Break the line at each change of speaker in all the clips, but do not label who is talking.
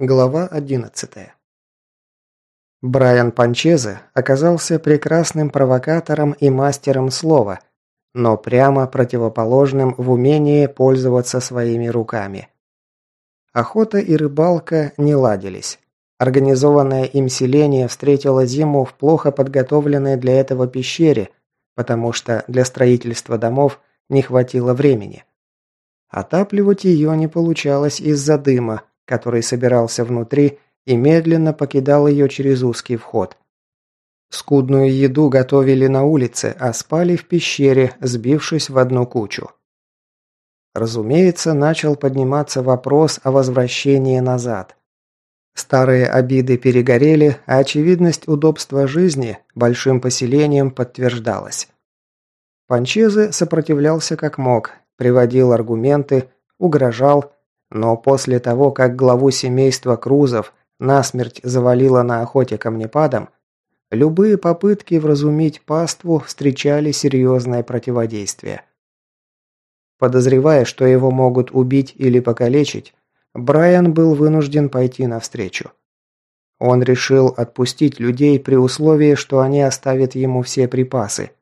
Глава 11. Брайан Панчезе оказался прекрасным провокатором и мастером слова, но прямо противоположным в умении пользоваться своими руками. Охота и рыбалка не ладились. Организованное им селение встретило зиму в плохо подготовленной для этого пещере, потому что для строительства домов не хватило времени. Отапливать ее не получалось из-за дыма, который собирался внутри и медленно покидал ее через узкий вход. Скудную еду готовили на улице, а спали в пещере, сбившись в одну кучу. Разумеется, начал подниматься вопрос о возвращении назад. Старые обиды перегорели, а очевидность удобства жизни большим поселением подтверждалась. Панчезе сопротивлялся как мог, приводил аргументы, угрожал, но после того, как главу семейства Крузов насмерть завалило на охоте камнепадом, любые попытки вразумить паству встречали серьезное противодействие. Подозревая, что его могут убить или покалечить, Брайан был вынужден пойти навстречу. Он решил отпустить людей при условии, что они оставят ему все припасы.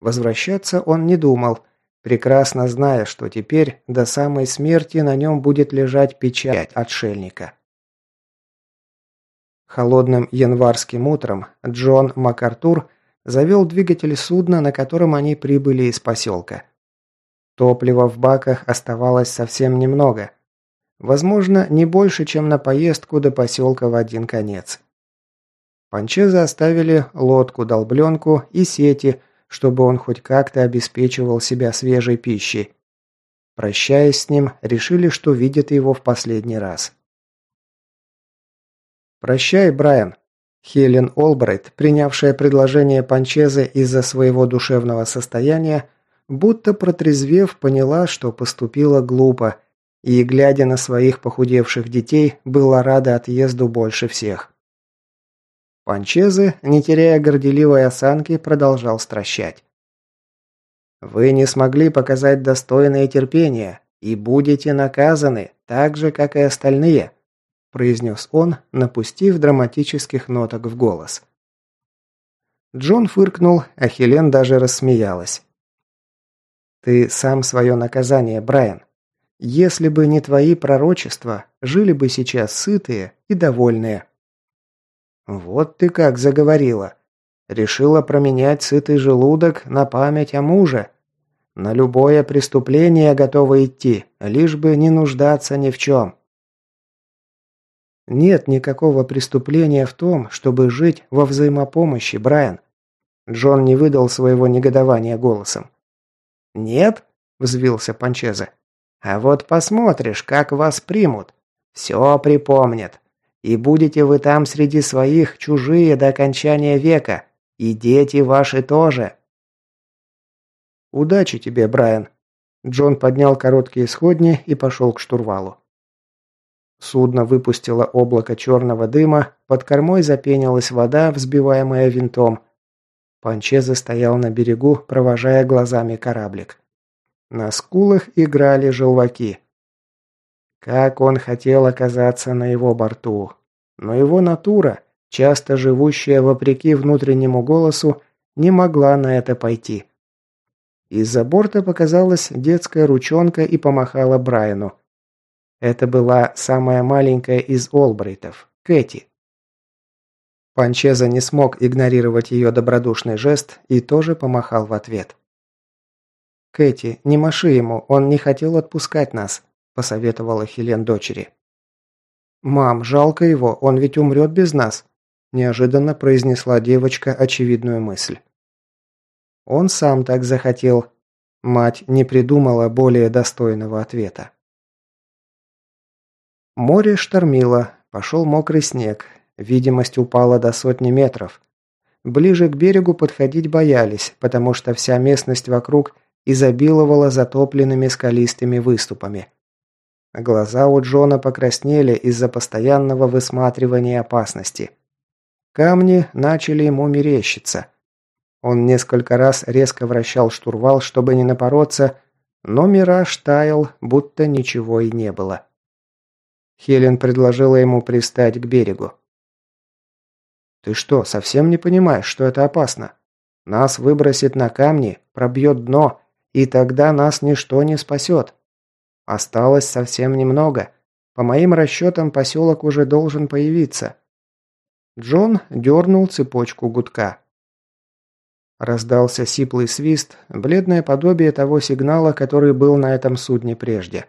Возвращаться он не думал – прекрасно зная, что теперь до самой смерти на нем будет лежать печать отшельника. Холодным январским утром Джон МакАртур завел двигатель судна, на котором они прибыли из поселка. Топлива в баках оставалось совсем немного. Возможно, не больше, чем на поездку до поселка в один конец. Панчезы оставили лодку-долбленку и сети – чтобы он хоть как-то обеспечивал себя свежей пищей. Прощаясь с ним, решили, что видят его в последний раз. «Прощай, Брайан», Хелен Олбрайт, принявшая предложение Панчезе из-за своего душевного состояния, будто протрезвев, поняла, что поступила глупо, и, глядя на своих похудевших детей, была рада отъезду больше всех. Панчезе, не теряя горделивой осанки, продолжал стращать. «Вы не смогли показать достойное терпение и будете наказаны, так же, как и остальные», произнес он, напустив драматических ноток в голос. Джон фыркнул, а Хелен даже рассмеялась. «Ты сам свое наказание, Брайан. Если бы не твои пророчества, жили бы сейчас сытые и довольные». «Вот ты как заговорила. Решила променять сытый желудок на память о муже. На любое преступление готова идти, лишь бы не нуждаться ни в чем». «Нет никакого преступления в том, чтобы жить во взаимопомощи, Брайан». Джон не выдал своего негодования голосом. «Нет?» – взвился Панчезе. «А вот посмотришь, как вас примут. Все припомнят. И будете вы там среди своих чужие до окончания века. И дети ваши тоже. Удачи тебе, Брайан. Джон поднял короткие сходни и пошел к штурвалу. Судно выпустило облако черного дыма, под кормой запенилась вода, взбиваемая винтом. Панчеза стоял на берегу, провожая глазами кораблик. На скулах играли желваки. Как он хотел оказаться на его борту. Но его натура, часто живущая вопреки внутреннему голосу, не могла на это пойти. Из-за борта показалась детская ручонка и помахала Брайану. Это была самая маленькая из Олбрейтов, Кэти. Панчеза не смог игнорировать ее добродушный жест и тоже помахал в ответ. «Кэти, не маши ему, он не хотел отпускать нас», – посоветовала Хелен дочери. «Мам, жалко его, он ведь умрет без нас», – неожиданно произнесла девочка очевидную мысль. Он сам так захотел. Мать не придумала более достойного ответа. Море штормило, пошел мокрый снег, видимость упала до сотни метров. Ближе к берегу подходить боялись, потому что вся местность вокруг изобиловала затопленными скалистыми выступами. Глаза у Джона покраснели из-за постоянного высматривания опасности. Камни начали ему мерещиться. Он несколько раз резко вращал штурвал, чтобы не напороться, но мираж таял, будто ничего и не было. Хелен предложила ему пристать к берегу. «Ты что, совсем не понимаешь, что это опасно? Нас выбросит на камни, пробьет дно, и тогда нас ничто не спасет. Осталось совсем немного. По моим расчетам, поселок уже должен появиться». Джон дернул цепочку гудка. Раздался сиплый свист, бледное подобие того сигнала, который был на этом судне прежде.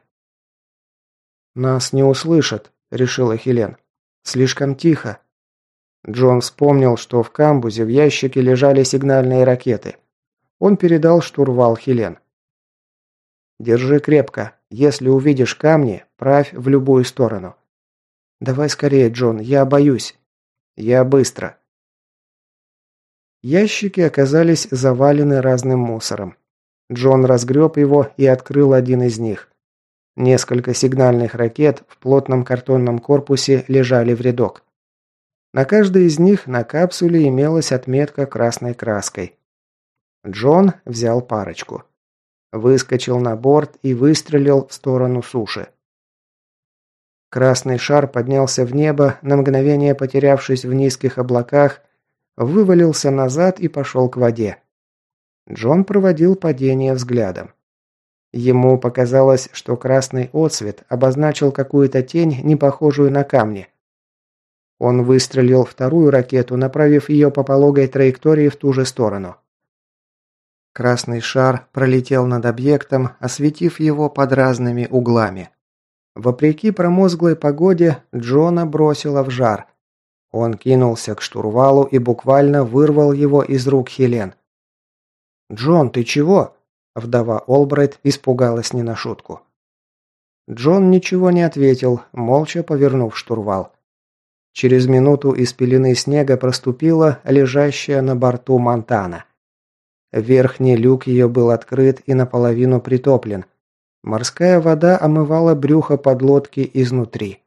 «Нас не услышат», – решила Хелен. «Слишком тихо». Джон вспомнил, что в камбузе в ящике лежали сигнальные ракеты. Он передал штурвал Хелен. «Держи крепко. Если увидишь камни, правь в любую сторону». «Давай скорее, Джон, я боюсь». «Я быстро». Ящики оказались завалены разным мусором. Джон разгреб его и открыл один из них. Несколько сигнальных ракет в плотном картонном корпусе лежали в рядок. На каждой из них на капсуле имелась отметка красной краской. Джон взял парочку. Выскочил на борт и выстрелил в сторону суши. Красный шар поднялся в небо, на мгновение потерявшись в низких облаках, вывалился назад и пошел к воде. Джон проводил падение взглядом. Ему показалось, что красный отсвет обозначил какую-то тень, не похожую на камни. Он выстрелил вторую ракету, направив ее по пологой траектории в ту же сторону. Красный шар пролетел над объектом, осветив его под разными углами. Вопреки промозглой погоде, Джона бросило в жар. Он кинулся к штурвалу и буквально вырвал его из рук Хелен. «Джон, ты чего?» Вдова Олбрайт испугалась не на шутку. Джон ничего не ответил, молча повернув штурвал. Через минуту из пелены снега проступила лежащая на борту Монтана. Верхний люк ее был открыт и наполовину притоплен. Морская вода омывала брюхо подлодки изнутри.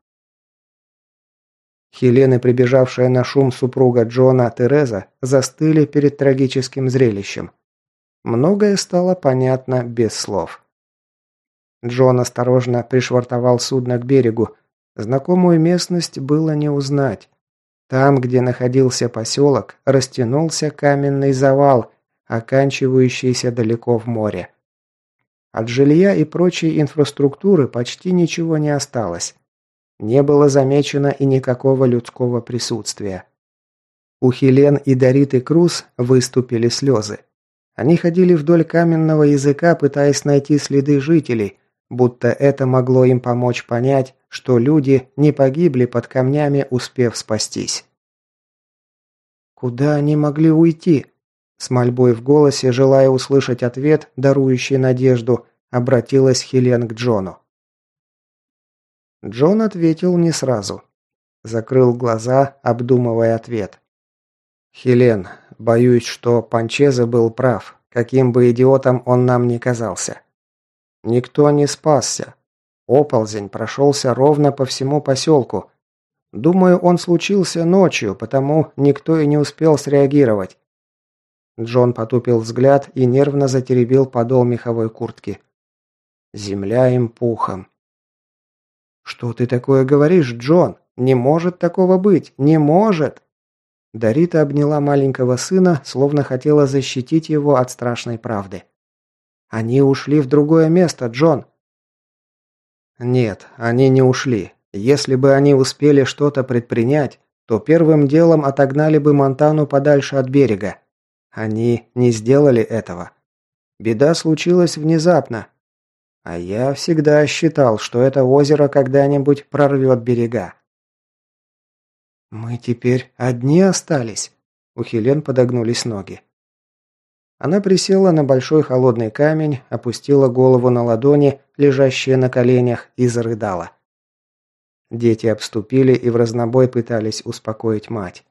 Хелена, прибежавшая на шум супруга Джона Тереза, застыли перед трагическим зрелищем. Многое стало понятно без слов. Джон осторожно пришвартовал судно к берегу. Знакомую местность было не узнать. Там, где находился поселок, растянулся каменный завал, оканчивающийся далеко в море. От жилья и прочей инфраструктуры почти ничего не осталось. Не было замечено и никакого людского присутствия. У Хелен и Дориты Круз выступили слезы. Они ходили вдоль каменного языка, пытаясь найти следы жителей, будто это могло им помочь понять, что люди не погибли под камнями, успев спастись. «Куда они могли уйти?» С мольбой в голосе, желая услышать ответ, дарующий надежду, обратилась Хелен к Джону. Джон ответил не сразу. Закрыл глаза, обдумывая ответ. «Хелен, боюсь, что Панчезе был прав, каким бы идиотом он нам ни казался. Никто не спасся. Оползень прошелся ровно по всему поселку. Думаю, он случился ночью, потому никто и не успел среагировать». Джон потупил взгляд и нервно затеребил подол меховой куртки. «Земля им пухом». «Что ты такое говоришь, Джон? Не может такого быть! Не может!» Дарита обняла маленького сына, словно хотела защитить его от страшной правды. «Они ушли в другое место, Джон!» «Нет, они не ушли. Если бы они успели что-то предпринять, то первым делом отогнали бы Монтану подальше от берега. Они не сделали этого. Беда случилась внезапно. А я всегда считал, что это озеро когда-нибудь прорвет берега. «Мы теперь одни остались?» У Хелен подогнулись ноги. Она присела на большой холодный камень, опустила голову на ладони, лежащие на коленях, и зарыдала. Дети обступили и в разнобой пытались успокоить мать.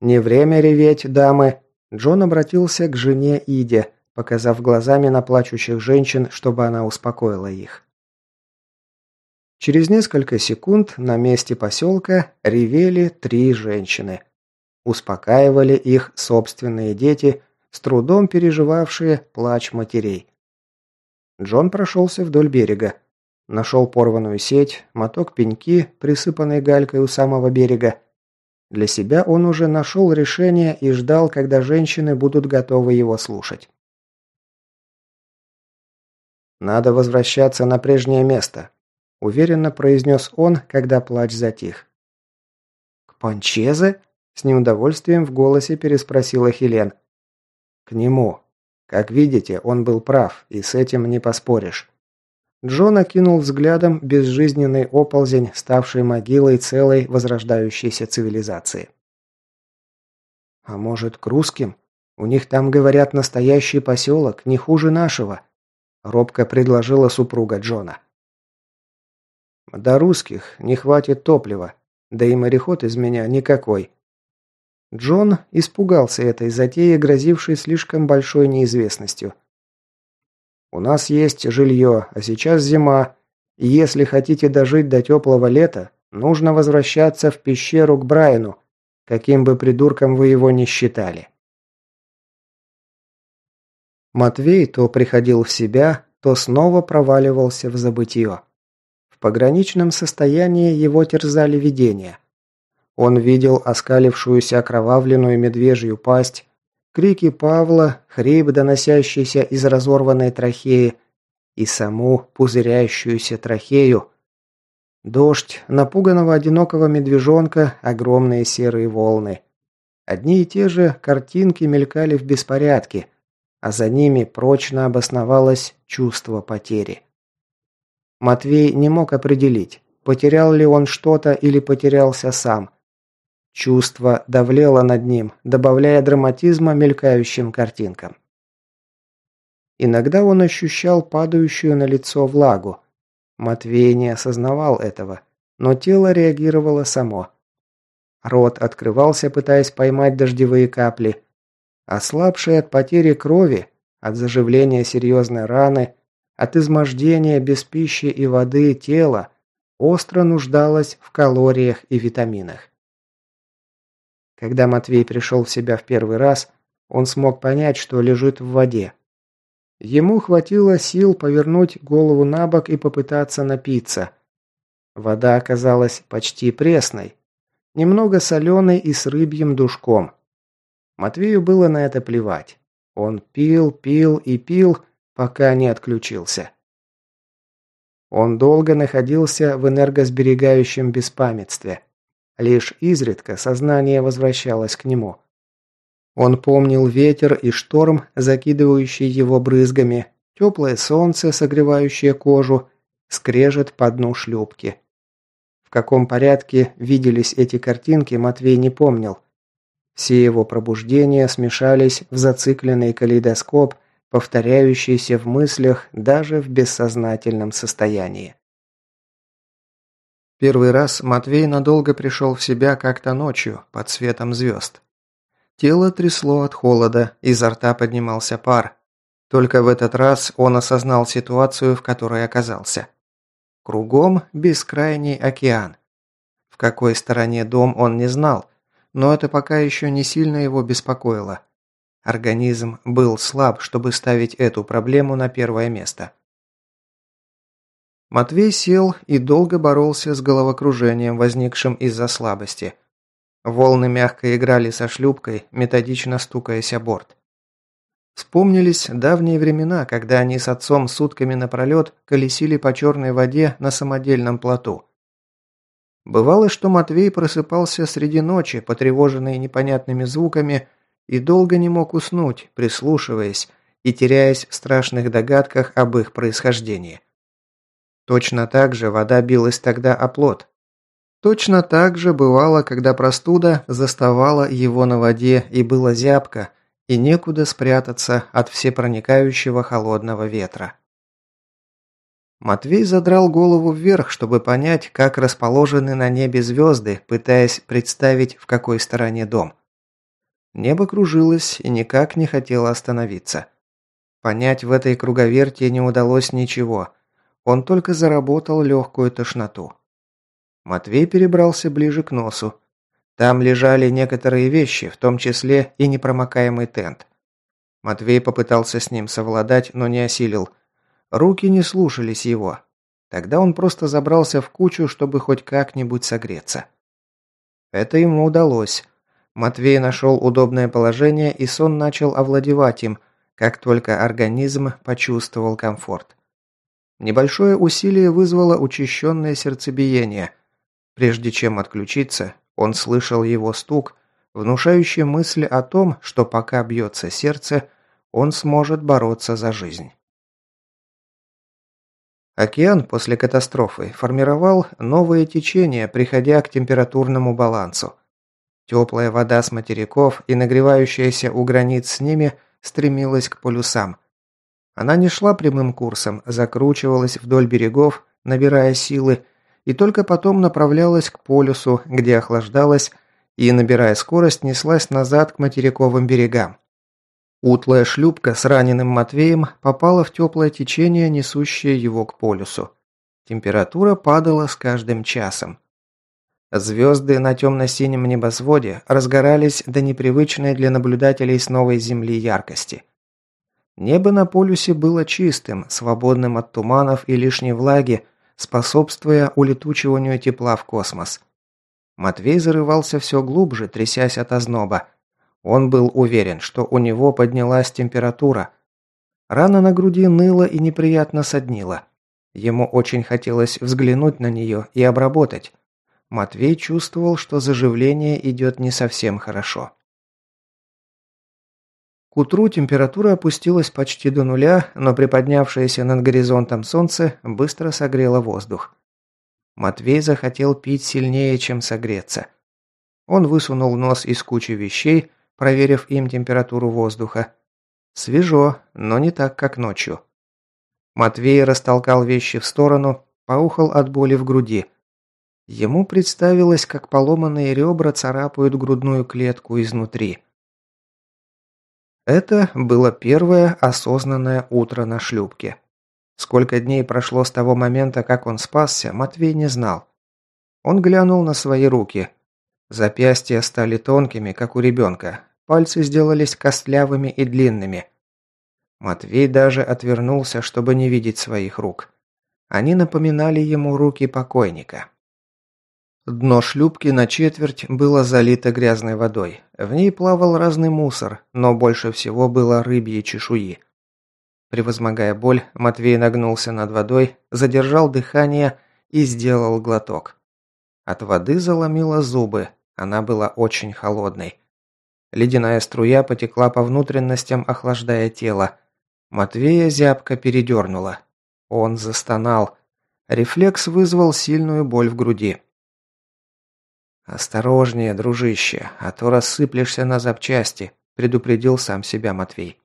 «Не время реветь, дамы!» Джон обратился к жене Иде, показав глазами на плачущих женщин, чтобы она успокоила их. Через несколько секунд на месте поселка ревели три женщины. Успокаивали их собственные дети, с трудом переживавшие плач матерей. Джон прошелся вдоль берега. Нашел порванную сеть, моток пеньки, присыпанный галькой у самого берега. Для себя он уже нашел решение и ждал, когда женщины будут готовы его слушать. «Надо возвращаться на прежнее место», – уверенно произнес он, когда плач затих. «К Панчезе?» – с неудовольствием в голосе переспросила Хелен. «К нему. Как видите, он был прав, и с этим не поспоришь. Джон окинул взглядом безжизненный оползень, ставший могилой целой возрождающейся цивилизации. «А может, к русским? У них там, говорят, настоящий поселок, не хуже нашего», – робко предложила супруга Джона. «До русских не хватит топлива, да и мореход из меня никакой». Джон испугался этой затеи, грозившей слишком большой неизвестностью – у нас есть жилье, а сейчас зима. И если хотите дожить до теплого лета, нужно возвращаться в пещеру к Брайану, каким бы придурком вы его ни считали. Матвей то приходил в себя, то снова проваливался в забытье. В пограничном состоянии его терзали видения. Он видел оскалившуюся окровавленную медвежью пасть, крики Павла, хрип, доносящийся из разорванной трахеи, и саму пузыряющуюся трахею. Дождь, напуганного одинокого медвежонка, огромные серые волны. Одни и те же картинки мелькали в беспорядке, а за ними прочно обосновалось чувство потери. Матвей не мог определить, потерял ли он что-то или потерялся сам. Чувство давлело над ним, добавляя драматизма мелькающим картинкам. Иногда он ощущал падающую на лицо влагу. Матвей не осознавал этого, но тело реагировало само. Рот открывался, пытаясь поймать дождевые капли. Ослабшее от потери крови, от заживления серьезной раны, от измождения без пищи и воды тело остро нуждалось в калориях и витаминах. Когда Матвей пришел в себя в первый раз, он смог понять, что лежит в воде. Ему хватило сил повернуть голову на бок и попытаться напиться. Вода оказалась почти пресной, немного соленой и с рыбьим душком. Матвею было на это плевать. Он пил, пил и пил, пока не отключился. Он долго находился в энергосберегающем беспамятстве. Лишь изредка сознание возвращалось к нему. Он помнил ветер и шторм, закидывающий его брызгами, теплое солнце, согревающее кожу, скрежет по дну шлюпки. В каком порядке виделись эти картинки, Матвей не помнил. Все его пробуждения смешались в зацикленный калейдоскоп, повторяющийся в мыслях даже в бессознательном состоянии. Первый раз Матвей надолго пришел в себя как-то ночью, под светом звезд. Тело трясло от холода, изо рта поднимался пар. Только в этот раз он осознал ситуацию, в которой оказался. Кругом бескрайний океан. В какой стороне дом он не знал, но это пока еще не сильно его беспокоило. Организм был слаб, чтобы ставить эту проблему на первое место. Матвей сел и долго боролся с головокружением, возникшим из-за слабости. Волны мягко играли со шлюпкой, методично стукаясь о борт. Вспомнились давние времена, когда они с отцом сутками напролет колесили по черной воде на самодельном плоту. Бывало, что Матвей просыпался среди ночи, потревоженный непонятными звуками, и долго не мог уснуть, прислушиваясь и теряясь в страшных догадках об их происхождении. Точно так же вода билась тогда о плот. Точно так же бывало, когда простуда заставала его на воде и было зябко, и некуда спрятаться от всепроникающего холодного ветра. Матвей задрал голову вверх, чтобы понять, как расположены на небе звезды, пытаясь представить, в какой стороне дом. Небо кружилось и никак не хотело остановиться. Понять в этой круговерти не удалось ничего, он только заработал легкую тошноту. Матвей перебрался ближе к носу. Там лежали некоторые вещи, в том числе и непромокаемый тент. Матвей попытался с ним совладать, но не осилил. Руки не слушались его. Тогда он просто забрался в кучу, чтобы хоть как-нибудь согреться. Это ему удалось. Матвей нашел удобное положение, и сон начал овладевать им, как только организм почувствовал комфорт. Небольшое усилие вызвало учащенное сердцебиение. Прежде чем отключиться, он слышал его стук, внушающий мысль о том, что пока бьется сердце, он сможет бороться за жизнь. Океан после катастрофы формировал новые течения, приходя к температурному балансу. Теплая вода с материков и нагревающаяся у границ с ними стремилась к полюсам. Она не шла прямым курсом, закручивалась вдоль берегов, набирая силы, и только потом направлялась к полюсу, где охлаждалась, и, набирая скорость, неслась назад к материковым берегам. Утлая шлюпка с раненым Матвеем попала в теплое течение, несущее его к полюсу. Температура падала с каждым часом. Звезды на темно-синем небосводе разгорались до непривычной для наблюдателей с новой Земли яркости. Небо на полюсе было чистым, свободным от туманов и лишней влаги, способствуя улетучиванию тепла в космос. Матвей зарывался все глубже, трясясь от озноба. Он был уверен, что у него поднялась температура. Рана на груди ныла и неприятно соднила. Ему очень хотелось взглянуть на нее и обработать. Матвей чувствовал, что заживление идет не совсем хорошо. Утру температура опустилась почти до нуля, но приподнявшееся над горизонтом солнце быстро согрело воздух. Матвей захотел пить сильнее, чем согреться. Он высунул нос из кучи вещей, проверив им температуру воздуха. Свежо, но не так, как ночью. Матвей растолкал вещи в сторону, поухал от боли в груди. Ему представилось, как поломанные ребра царапают грудную клетку изнутри. Это было первое осознанное утро на шлюпке. Сколько дней прошло с того момента, как он спасся, Матвей не знал. Он глянул на свои руки. Запястья стали тонкими, как у ребенка. Пальцы сделались костлявыми и длинными. Матвей даже отвернулся, чтобы не видеть своих рук. Они напоминали ему руки покойника. Дно шлюпки на четверть было залито грязной водой. В ней плавал разный мусор, но больше всего было рыбьей чешуи. Превозмогая боль, Матвей нагнулся над водой, задержал дыхание и сделал глоток. От воды заломило зубы, она была очень холодной. Ледяная струя потекла по внутренностям, охлаждая тело. Матвея зябко передернула. Он застонал. Рефлекс вызвал сильную боль в груди. «Осторожнее, дружище, а то рассыплешься на запчасти», – предупредил сам себя Матвей.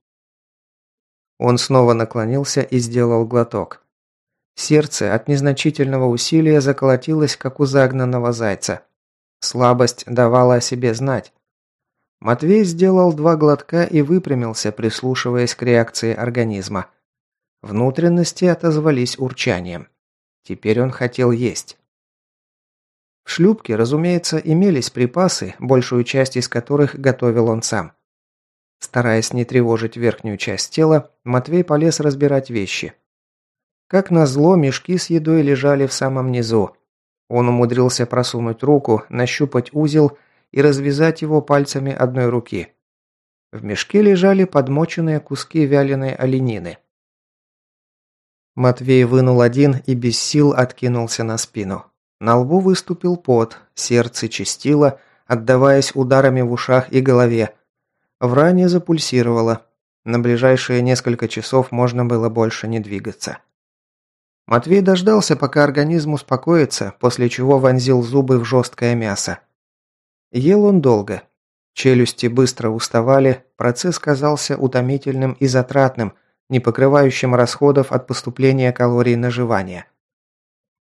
Он снова наклонился и сделал глоток. Сердце от незначительного усилия заколотилось, как у загнанного зайца. Слабость давала о себе знать. Матвей сделал два глотка и выпрямился, прислушиваясь к реакции организма. Внутренности отозвались урчанием. Теперь он хотел есть. В шлюпке, разумеется, имелись припасы, большую часть из которых готовил он сам. Стараясь не тревожить верхнюю часть тела, Матвей полез разбирать вещи. Как назло, мешки с едой лежали в самом низу. Он умудрился просунуть руку, нащупать узел и развязать его пальцами одной руки. В мешке лежали подмоченные куски вяленой оленины. Матвей вынул один и без сил откинулся на спину. На лбу выступил пот, сердце чистило, отдаваясь ударами в ушах и голове. В ране запульсировало. На ближайшие несколько часов можно было больше не двигаться. Матвей дождался, пока организм успокоится, после чего вонзил зубы в жесткое мясо. Ел он долго. Челюсти быстро уставали, процесс казался утомительным и затратным, не покрывающим расходов от поступления калорий на жевание.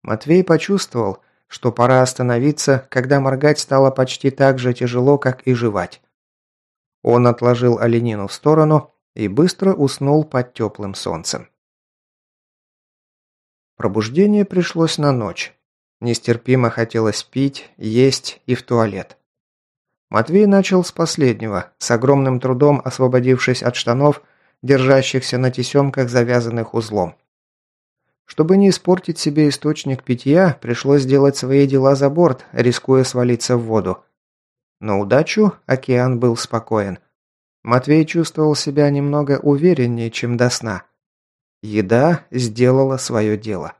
Матвей почувствовал, что пора остановиться, когда моргать стало почти так же тяжело, как и жевать. Он отложил оленину в сторону и быстро уснул под теплым солнцем. Пробуждение пришлось на ночь. Нестерпимо хотелось пить, есть и в туалет. Матвей начал с последнего, с огромным трудом освободившись от штанов, держащихся на тесемках, завязанных узлом. Чтобы не испортить себе источник питья, пришлось делать свои дела за борт, рискуя свалиться в воду. На удачу океан был спокоен. Матвей чувствовал себя немного увереннее, чем до сна. Еда сделала свое дело.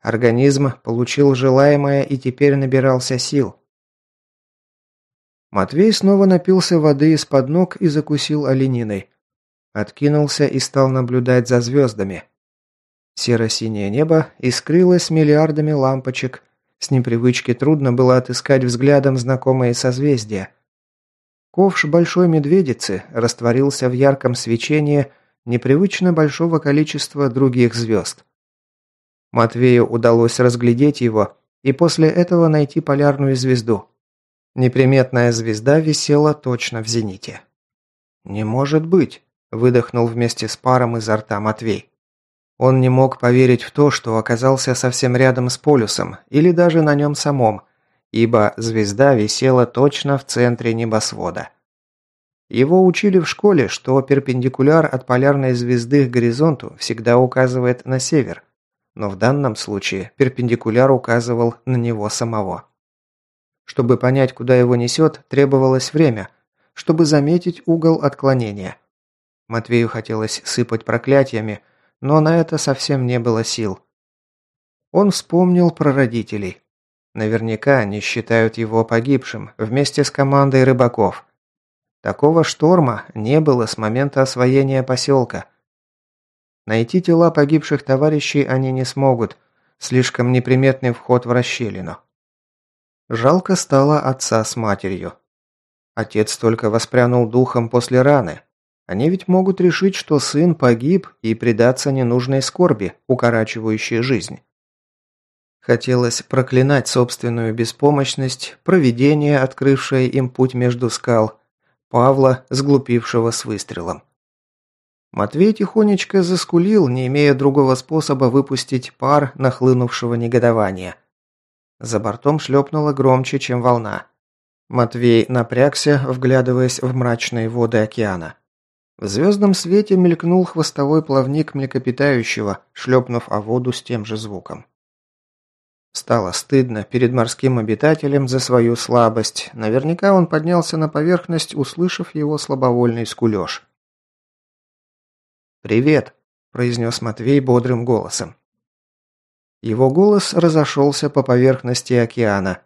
Организм получил желаемое и теперь набирался сил. Матвей снова напился воды из-под ног и закусил олениной. Откинулся и стал наблюдать за звездами. Серо-синее небо искрилось миллиардами лампочек. С непривычки трудно было отыскать взглядом знакомые созвездия. Ковш большой медведицы растворился в ярком свечении непривычно большого количества других звезд. Матвею удалось разглядеть его и после этого найти полярную звезду. Неприметная звезда висела точно в зените. «Не может быть!» – выдохнул вместе с паром изо рта Матвей. Он не мог поверить в то, что оказался совсем рядом с полюсом, или даже на нем самом, ибо звезда висела точно в центре небосвода. Его учили в школе, что перпендикуляр от полярной звезды к горизонту всегда указывает на север, но в данном случае перпендикуляр указывал на него самого. Чтобы понять, куда его несет, требовалось время, чтобы заметить угол отклонения. Матвею хотелось сыпать проклятиями, но на это совсем не было сил. Он вспомнил про родителей. Наверняка они считают его погибшим вместе с командой рыбаков. Такого шторма не было с момента освоения поселка – Найти тела погибших товарищей они не смогут. Слишком неприметный вход в расщелину. Жалко стало отца с матерью. Отец только воспрянул духом после раны. Они ведь могут решить, что сын погиб и предаться ненужной скорби, укорачивающей жизнь. Хотелось проклинать собственную беспомощность, провидение, открывшее им путь между скал, Павла, сглупившего с выстрелом. Матвей тихонечко заскулил, не имея другого способа выпустить пар нахлынувшего негодования. За бортом шлепнуло громче, чем волна. Матвей напрягся, вглядываясь в мрачные воды океана. В звездном свете мелькнул хвостовой плавник млекопитающего, шлепнув о воду с тем же звуком. Стало стыдно перед морским обитателем за свою слабость. Наверняка он поднялся на поверхность, услышав его слабовольный скулеж. «Привет», – произнес Матвей бодрым голосом. Его голос разошелся по поверхности океана.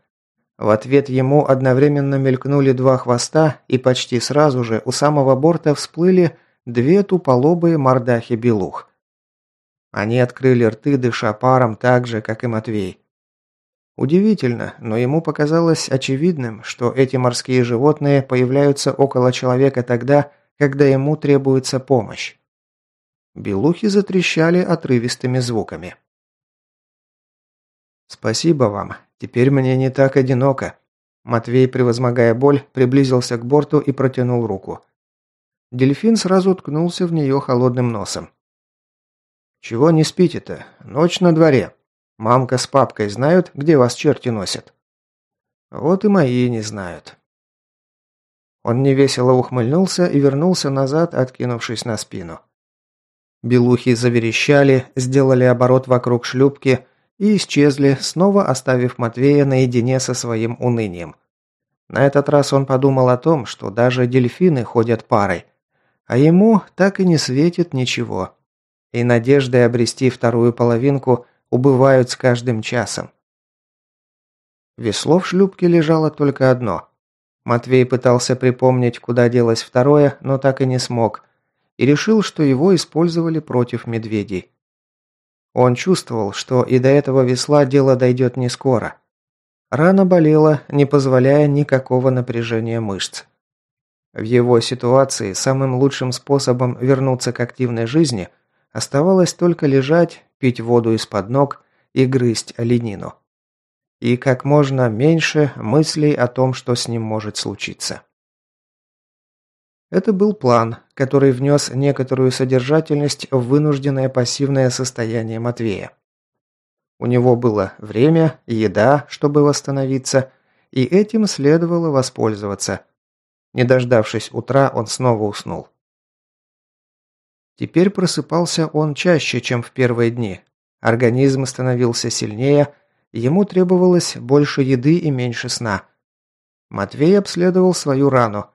В ответ ему одновременно мелькнули два хвоста, и почти сразу же у самого борта всплыли две туполобые мордахи белух. Они открыли рты, дыша паром так же, как и Матвей. Удивительно, но ему показалось очевидным, что эти морские животные появляются около человека тогда, когда ему требуется помощь. Белухи затрещали отрывистыми звуками. «Спасибо вам. Теперь мне не так одиноко». Матвей, превозмогая боль, приблизился к борту и протянул руку. Дельфин сразу уткнулся в нее холодным носом. «Чего не спите-то? Ночь на дворе. Мамка с папкой знают, где вас черти носят?» «Вот и мои не знают». Он невесело ухмыльнулся и вернулся назад, откинувшись на спину. Белухи заверещали, сделали оборот вокруг шлюпки и исчезли, снова оставив Матвея наедине со своим унынием. На этот раз он подумал о том, что даже дельфины ходят парой, а ему так и не светит ничего. И надежды обрести вторую половинку убывают с каждым часом. Весло в шлюпке лежало только одно. Матвей пытался припомнить, куда делось второе, но так и не смог – и решил, что его использовали против медведей. Он чувствовал, что и до этого весла дело дойдет не скоро. Рана болела, не позволяя никакого напряжения мышц. В его ситуации самым лучшим способом вернуться к активной жизни оставалось только лежать, пить воду из-под ног и грызть оленину. И как можно меньше мыслей о том, что с ним может случиться. Это был план, который внес некоторую содержательность в вынужденное пассивное состояние Матвея. У него было время, еда, чтобы восстановиться, и этим следовало воспользоваться. Не дождавшись утра, он снова уснул. Теперь просыпался он чаще, чем в первые дни. Организм становился сильнее, ему требовалось больше еды и меньше сна. Матвей обследовал свою рану.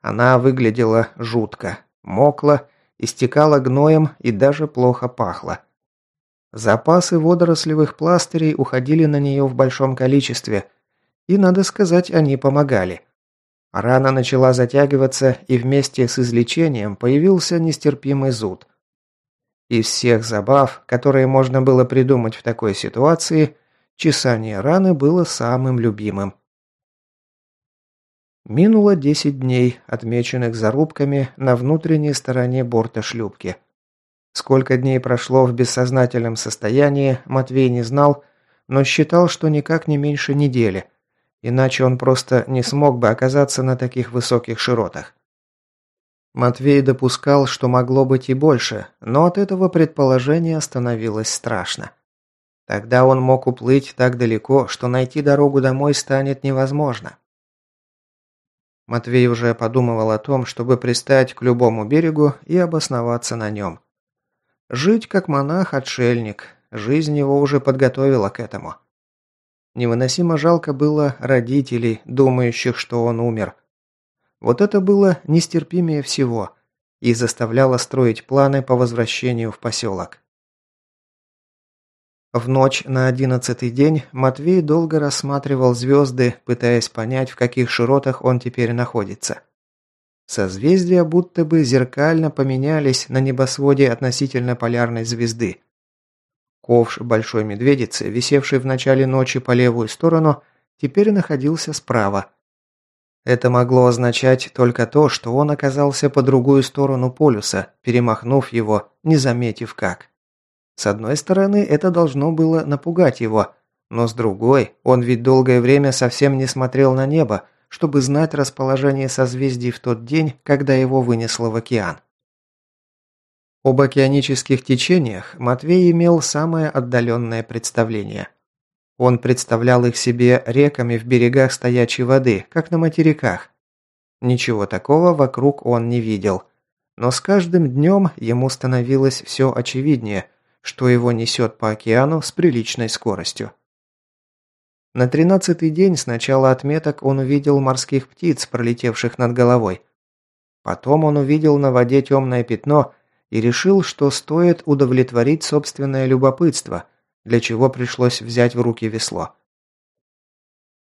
Она выглядела жутко, мокла, истекала гноем и даже плохо пахла. Запасы водорослевых пластырей уходили на нее в большом количестве, и, надо сказать, они помогали. Рана начала затягиваться, и вместе с излечением появился нестерпимый зуд. Из всех забав, которые можно было придумать в такой ситуации, чесание раны было самым любимым. Минуло 10 дней, отмеченных зарубками на внутренней стороне борта шлюпки. Сколько дней прошло в бессознательном состоянии, Матвей не знал, но считал, что никак не меньше недели, иначе он просто не смог бы оказаться на таких высоких широтах. Матвей допускал, что могло быть и больше, но от этого предположения становилось страшно. Тогда он мог уплыть так далеко, что найти дорогу домой станет невозможно. Матвей уже подумывал о том, чтобы пристать к любому берегу и обосноваться на нем. Жить как монах-отшельник, жизнь его уже подготовила к этому. Невыносимо жалко было родителей, думающих, что он умер – вот это было нестерпимее всего и заставляло строить планы по возвращению в поселок. В ночь на одиннадцатый день Матвей долго рассматривал звезды, пытаясь понять, в каких широтах он теперь находится. Созвездия будто бы зеркально поменялись на небосводе относительно полярной звезды. Ковш Большой Медведицы, висевший в начале ночи по левую сторону, теперь находился справа, это могло означать только то, что он оказался по другую сторону полюса, перемахнув его, не заметив как. С одной стороны, это должно было напугать его, но с другой, он ведь долгое время совсем не смотрел на небо, чтобы знать расположение созвездий в тот день, когда его вынесло в океан. Об океанических течениях Матвей имел самое отдаленное представление – он представлял их себе реками в берегах стоячей воды, как на материках. Ничего такого вокруг он не видел. Но с каждым днем ему становилось все очевиднее, что его несет по океану с приличной скоростью. На тринадцатый день с начала отметок он увидел морских птиц, пролетевших над головой. Потом он увидел на воде темное пятно и решил, что стоит удовлетворить собственное любопытство – для чего пришлось взять в руки весло.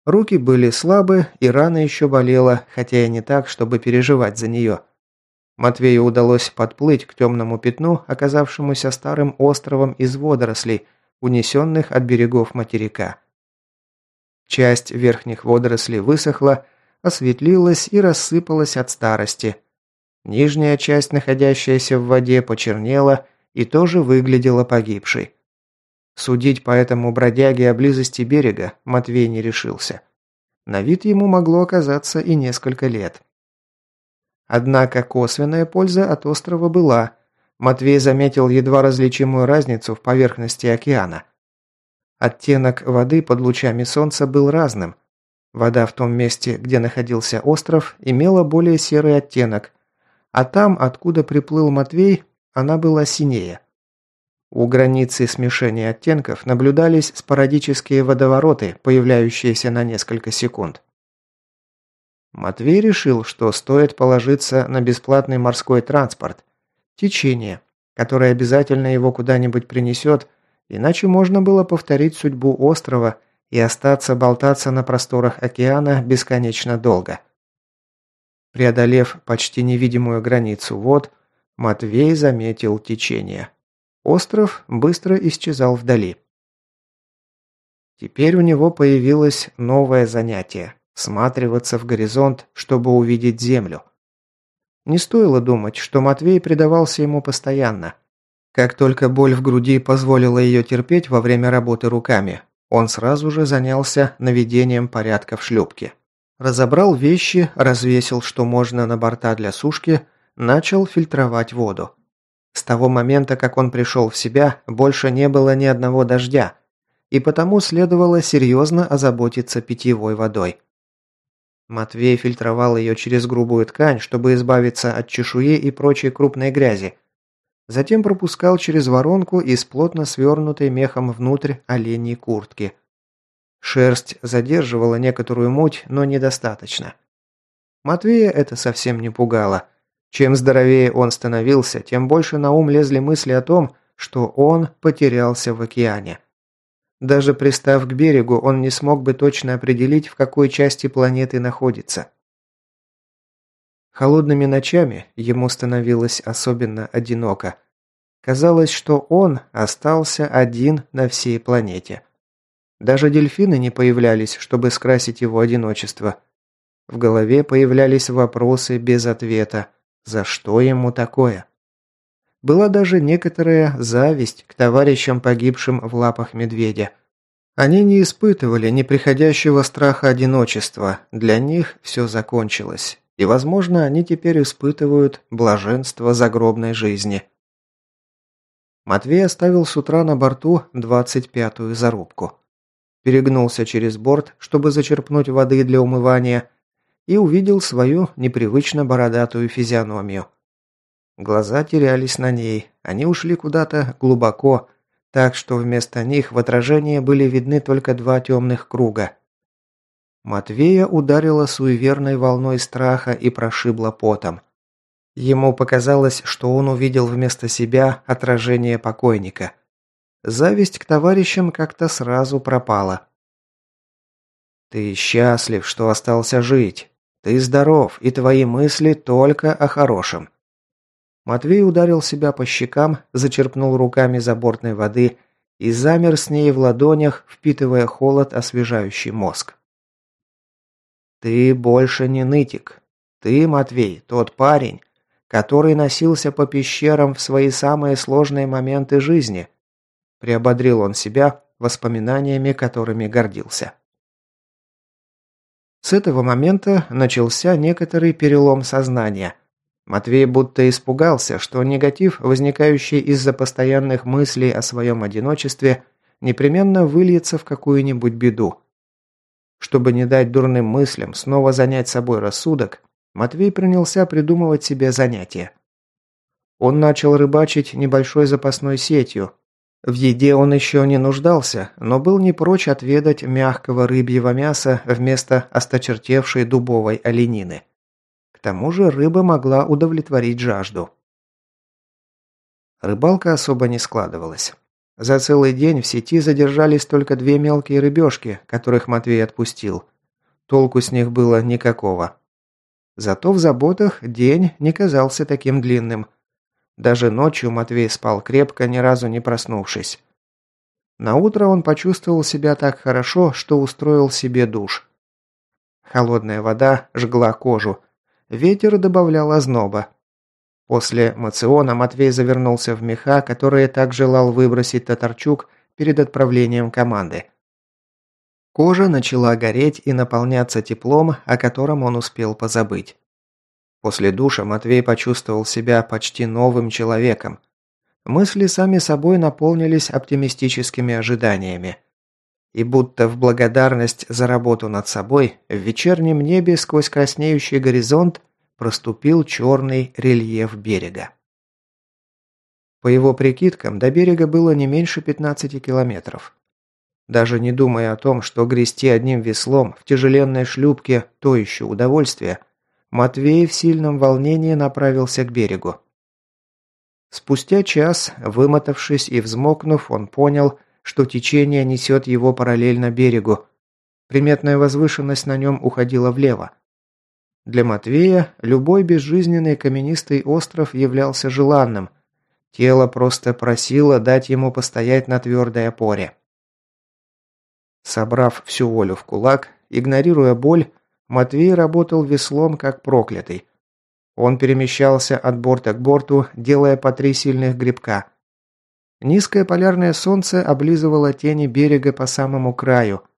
Руки были слабы, и рана еще болела, хотя и не так, чтобы переживать за нее. Матвею удалось подплыть к темному пятну, оказавшемуся старым островом из водорослей, унесенных от берегов материка. Часть верхних водорослей высохла, осветлилась и рассыпалась от старости. Нижняя часть, находящаяся в воде, почернела и тоже выглядела погибшей. Судить по этому бродяге о близости берега Матвей не решился. На вид ему могло оказаться и несколько лет. Однако косвенная польза от острова была. Матвей заметил едва различимую разницу в поверхности океана. Оттенок воды под лучами солнца был разным. Вода в том месте, где находился остров, имела более серый оттенок, а там, откуда приплыл Матвей, она была синее. У границы смешения оттенков наблюдались спорадические водовороты, появляющиеся на несколько секунд. Матвей решил, что стоит положиться на бесплатный морской транспорт, течение, которое обязательно его куда-нибудь принесет, иначе можно было повторить судьбу острова и остаться болтаться на просторах океана бесконечно долго. Преодолев почти невидимую границу вод, Матвей заметил течение. Остров быстро исчезал вдали. Теперь у него появилось новое занятие – всматриваться в горизонт, чтобы увидеть землю. Не стоило думать, что Матвей предавался ему постоянно. Как только боль в груди позволила ее терпеть во время работы руками, он сразу же занялся наведением порядка в шлюпке. Разобрал вещи, развесил, что можно на борта для сушки, начал фильтровать воду. С того момента, как он пришел в себя, больше не было ни одного дождя, и потому следовало серьезно озаботиться питьевой водой. Матвей фильтровал ее через грубую ткань, чтобы избавиться от чешуи и прочей крупной грязи. Затем пропускал через воронку из плотно свернутой мехом внутрь оленьей куртки. Шерсть задерживала некоторую муть, но недостаточно. Матвея это совсем не пугало. Чем здоровее он становился, тем больше на ум лезли мысли о том, что он потерялся в океане. Даже пристав к берегу, он не смог бы точно определить, в какой части планеты находится. Холодными ночами ему становилось особенно одиноко. Казалось, что он остался один на всей планете. Даже дельфины не появлялись, чтобы скрасить его одиночество. В голове появлялись вопросы без ответа. За что ему такое? Была даже некоторая зависть к товарищам, погибшим в лапах медведя. Они не испытывали неприходящего страха одиночества, для них все закончилось. И, возможно, они теперь испытывают блаженство загробной жизни. Матвей оставил с утра на борту 25-ю зарубку. Перегнулся через борт, чтобы зачерпнуть воды для умывания, и увидел свою непривычно бородатую физиономию. Глаза терялись на ней, они ушли куда-то глубоко, так что вместо них в отражении были видны только два темных круга. Матвея ударила суеверной волной страха и прошибла потом. Ему показалось, что он увидел вместо себя отражение покойника. Зависть к товарищам как-то сразу пропала. «Ты счастлив, что остался жить. Ты здоров, и твои мысли только о хорошем». Матвей ударил себя по щекам, зачерпнул руками забортной воды и замер с ней в ладонях, впитывая холод, освежающий мозг. Ты больше не нытик. Ты, Матвей, тот парень, который носился по пещерам в свои самые сложные моменты жизни. Приободрил он себя воспоминаниями, которыми гордился. С этого момента начался некоторый перелом сознания. Матвей будто испугался, что негатив, возникающий из-за постоянных мыслей о своем одиночестве, непременно выльется в какую-нибудь беду. Чтобы не дать дурным мыслям снова занять собой рассудок, Матвей принялся придумывать себе занятия. Он начал рыбачить небольшой запасной сетью. В еде он еще не нуждался, но был не прочь отведать мягкого рыбьего мяса вместо осточертевшей дубовой оленины. Тому же рыба могла удовлетворить жажду. Рыбалка особо не складывалась. За целый день в сети задержались только две мелкие рыбешки, которых Матвей отпустил. Толку с них было никакого. Зато в заботах день не казался таким длинным. Даже ночью Матвей спал крепко, ни разу не проснувшись. На утро он почувствовал себя так хорошо, что устроил себе душ. Холодная вода жгла кожу. Ветер добавлял озноба. После мациона Матвей завернулся в меха, которые так желал выбросить Татарчук перед отправлением команды. Кожа начала гореть и наполняться теплом, о котором он успел позабыть. После душа Матвей почувствовал себя почти новым человеком. Мысли сами собой наполнились оптимистическими ожиданиями. И будто в благодарность за работу над собой, в вечернем небе сквозь краснеющий горизонт проступил черный рельеф берега. По его прикидкам, до берега было не меньше 15 километров. Даже не думая о том, что грести одним веслом в тяжеленной шлюпке – то еще удовольствие, Матвей в сильном волнении направился к берегу. Спустя час, вымотавшись и взмокнув, он понял, что течение несет его параллельно берегу. Приметная возвышенность на нем уходила влево. Для Матвея любой безжизненный каменистый остров являлся желанным. Тело просто просило дать ему постоять на твердой опоре. Собрав всю волю в кулак, игнорируя боль, Матвей работал веслом как проклятый. Он перемещался от борта к борту, делая по три сильных грибка. Низкое полярное солнце облизывало тени берега по самому краю –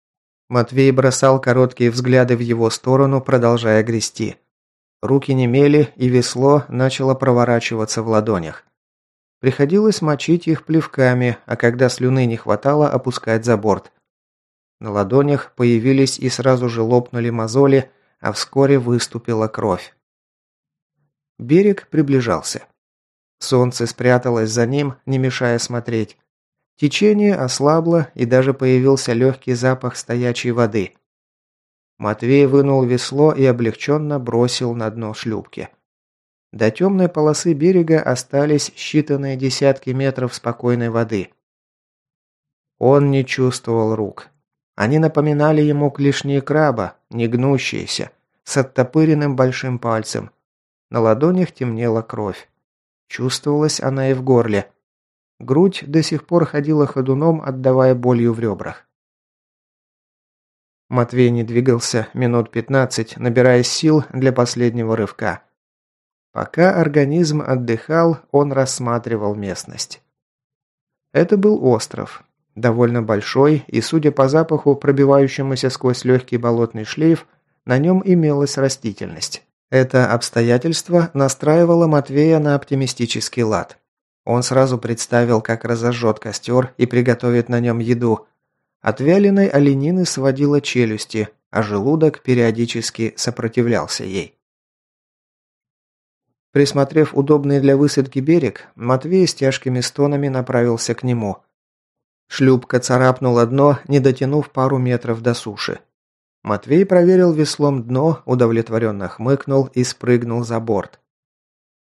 Матвей бросал короткие взгляды в его сторону, продолжая грести. Руки немели, и весло начало проворачиваться в ладонях. Приходилось мочить их плевками, а когда слюны не хватало, опускать за борт. На ладонях появились и сразу же лопнули мозоли, а вскоре выступила кровь. Берег приближался. Солнце спряталось за ним, не мешая смотреть. Течение ослабло, и даже появился легкий запах стоячей воды. Матвей вынул весло и облегченно бросил на дно шлюпки. До темной полосы берега остались считанные десятки метров спокойной воды. Он не чувствовал рук. Они напоминали ему клешни краба, негнущиеся, с оттопыренным большим пальцем. На ладонях темнела кровь. Чувствовалась она и в горле. Грудь до сих пор ходила ходуном, отдавая болью в ребрах. Матвей не двигался минут пятнадцать, набирая сил для последнего рывка. Пока организм отдыхал, он рассматривал местность. Это был остров. Довольно большой, и, судя по запаху, пробивающемуся сквозь легкий болотный шлейф, на нем имелась растительность. Это обстоятельство настраивало Матвея на оптимистический лад. Он сразу представил, как разожжет костер и приготовит на нем еду. От вяленой оленины сводило челюсти, а желудок периодически сопротивлялся ей. Присмотрев удобный для высадки берег, Матвей с тяжкими стонами направился к нему. Шлюпка царапнула дно, не дотянув пару метров до суши. Матвей проверил веслом дно, удовлетворенно хмыкнул и спрыгнул за борт.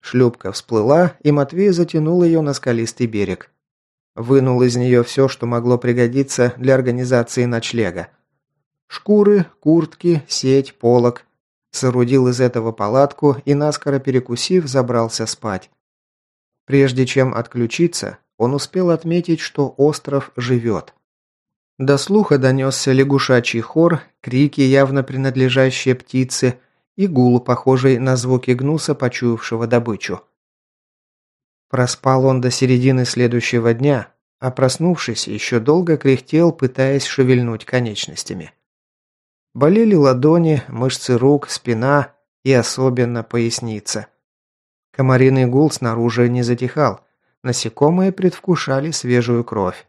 Шлюпка всплыла, и Матвей затянул ее на скалистый берег. Вынул из нее все, что могло пригодиться для организации ночлега. Шкуры, куртки, сеть, полог. Соорудил из этого палатку и, наскоро перекусив, забрался спать. Прежде чем отключиться, он успел отметить, что остров живет. До слуха донесся лягушачий хор, крики, явно принадлежащие птице, и гул, похожий на звуки гнуса, почуявшего добычу. Проспал он до середины следующего дня, а проснувшись, еще долго кряхтел, пытаясь шевельнуть конечностями. Болели ладони, мышцы рук, спина и особенно поясница. Комариный гул снаружи не затихал, насекомые предвкушали свежую кровь.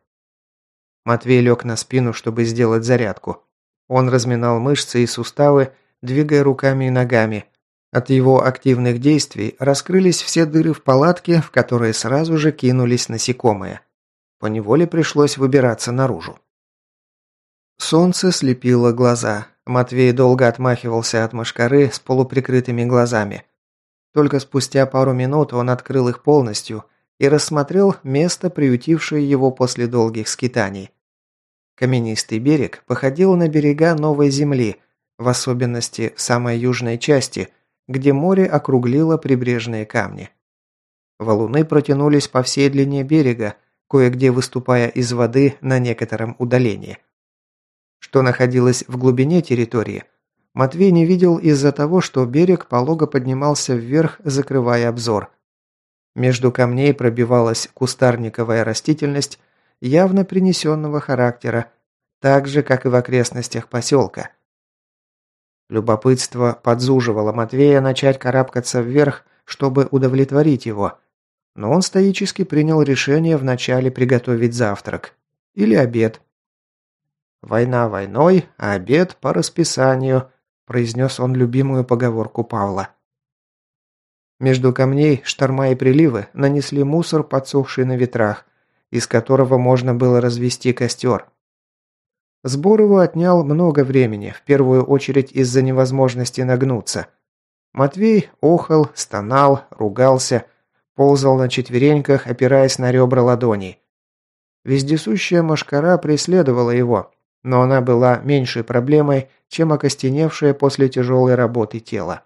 Матвей лег на спину, чтобы сделать зарядку. Он разминал мышцы и суставы, двигая руками и ногами. От его активных действий раскрылись все дыры в палатке, в которые сразу же кинулись насекомые. Поневоле пришлось выбираться наружу. Солнце слепило глаза. Матвей долго отмахивался от мошкары с полуприкрытыми глазами. Только спустя пару минут он открыл их полностью и рассмотрел место, приютившее его после долгих скитаний. Каменистый берег походил на берега Новой Земли, в особенности в самой южной части, где море округлило прибрежные камни. Валуны протянулись по всей длине берега, кое-где выступая из воды на некотором удалении. Что находилось в глубине территории, Матвей не видел из-за того, что берег полого поднимался вверх, закрывая обзор – между камней пробивалась кустарниковая растительность явно принесенного характера, так же, как и в окрестностях поселка. Любопытство подзуживало Матвея начать карабкаться вверх, чтобы удовлетворить его, но он стоически принял решение вначале приготовить завтрак. Или обед. «Война войной, а обед по расписанию», – произнес он любимую поговорку Павла. Между камней шторма и приливы нанесли мусор, подсохший на ветрах, из которого можно было развести костер. Сбор его отнял много времени, в первую очередь из-за невозможности нагнуться. Матвей охал, стонал, ругался, ползал на четвереньках, опираясь на ребра ладоней. Вездесущая мошкара преследовала его, но она была меньшей проблемой, чем окостеневшее после тяжелой работы тело.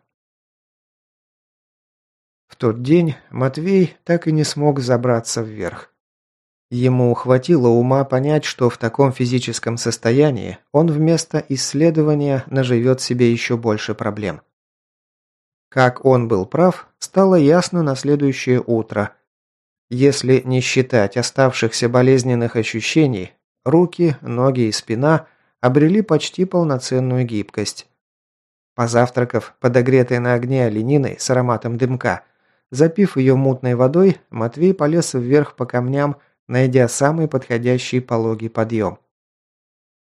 В тот день Матвей так и не смог забраться вверх. Ему хватило ума понять, что в таком физическом состоянии он вместо исследования наживет себе еще больше проблем. Как он был прав, стало ясно на следующее утро. Если не считать оставшихся болезненных ощущений, руки, ноги и спина обрели почти полноценную гибкость. Позавтракав подогретой на огне олениной с ароматом дымка – Запив ее мутной водой, Матвей полез вверх по камням, найдя самый подходящий пологий подъем.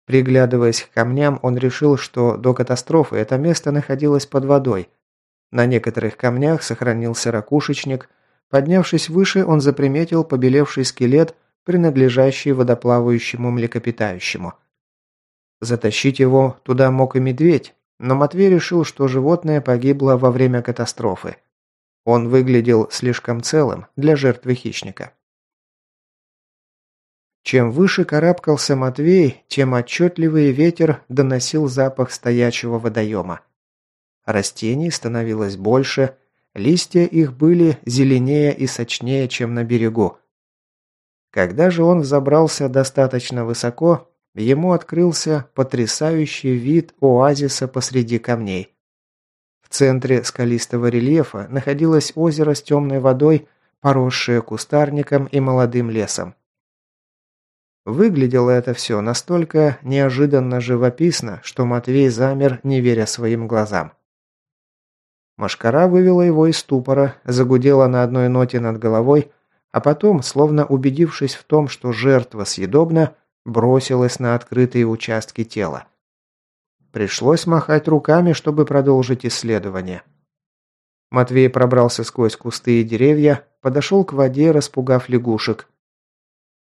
Приглядываясь к камням, он решил, что до катастрофы это место находилось под водой. На некоторых камнях сохранился ракушечник, Поднявшись выше, он заприметил побелевший скелет, принадлежащий водоплавающему млекопитающему. Затащить его туда мог и медведь, но Матвей решил, что животное погибло во время катастрофы. Он выглядел слишком целым для жертвы хищника. Чем выше карабкался Матвей, тем отчетливый ветер доносил запах стоячего водоема. Растений становилось больше, листья их были зеленее и сочнее, чем на берегу. Когда же он взобрался достаточно высоко, ему открылся потрясающий вид оазиса посреди камней. В центре скалистого рельефа находилось озеро с темной водой, поросшее кустарником и молодым лесом. Выглядело это все настолько неожиданно живописно, что Матвей замер, не веря своим глазам. Машкара вывела его из ступора, загудела на одной ноте над головой, а потом, словно убедившись в том, что жертва съедобна, бросилась на открытые участки тела. Пришлось махать руками, чтобы продолжить исследование. Матвей пробрался сквозь кусты и деревья, подошел к воде, распугав лягушек.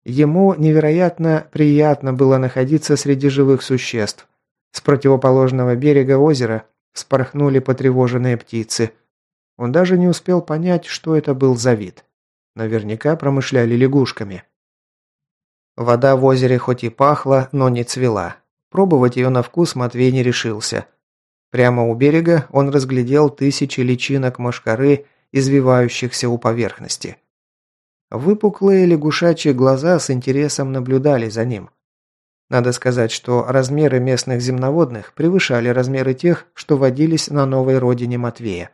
Ему невероятно приятно было находиться среди живых существ. С противоположного берега озера вспорхнули потревоженные птицы. Он даже не успел понять, что это был за вид. Наверняка промышляли лягушками. Вода в озере хоть и пахла, но не цвела. Пробовать ее на вкус Матвей не решился. Прямо у берега он разглядел тысячи личинок мошкары, извивающихся у поверхности. Выпуклые лягушачьи глаза с интересом наблюдали за ним. Надо сказать, что размеры местных земноводных превышали размеры тех, что водились на новой родине Матвея.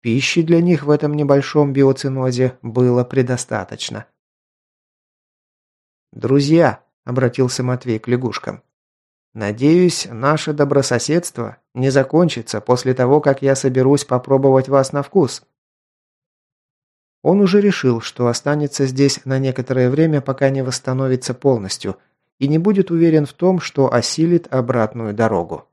Пищи для них в этом небольшом биоцинозе было предостаточно. «Друзья», – обратился Матвей к лягушкам, – «надеюсь, наше добрососедство не закончится после того, как я соберусь попробовать вас на вкус». Он уже решил, что останется здесь на некоторое время, пока не восстановится полностью, и не будет уверен в том, что осилит обратную дорогу.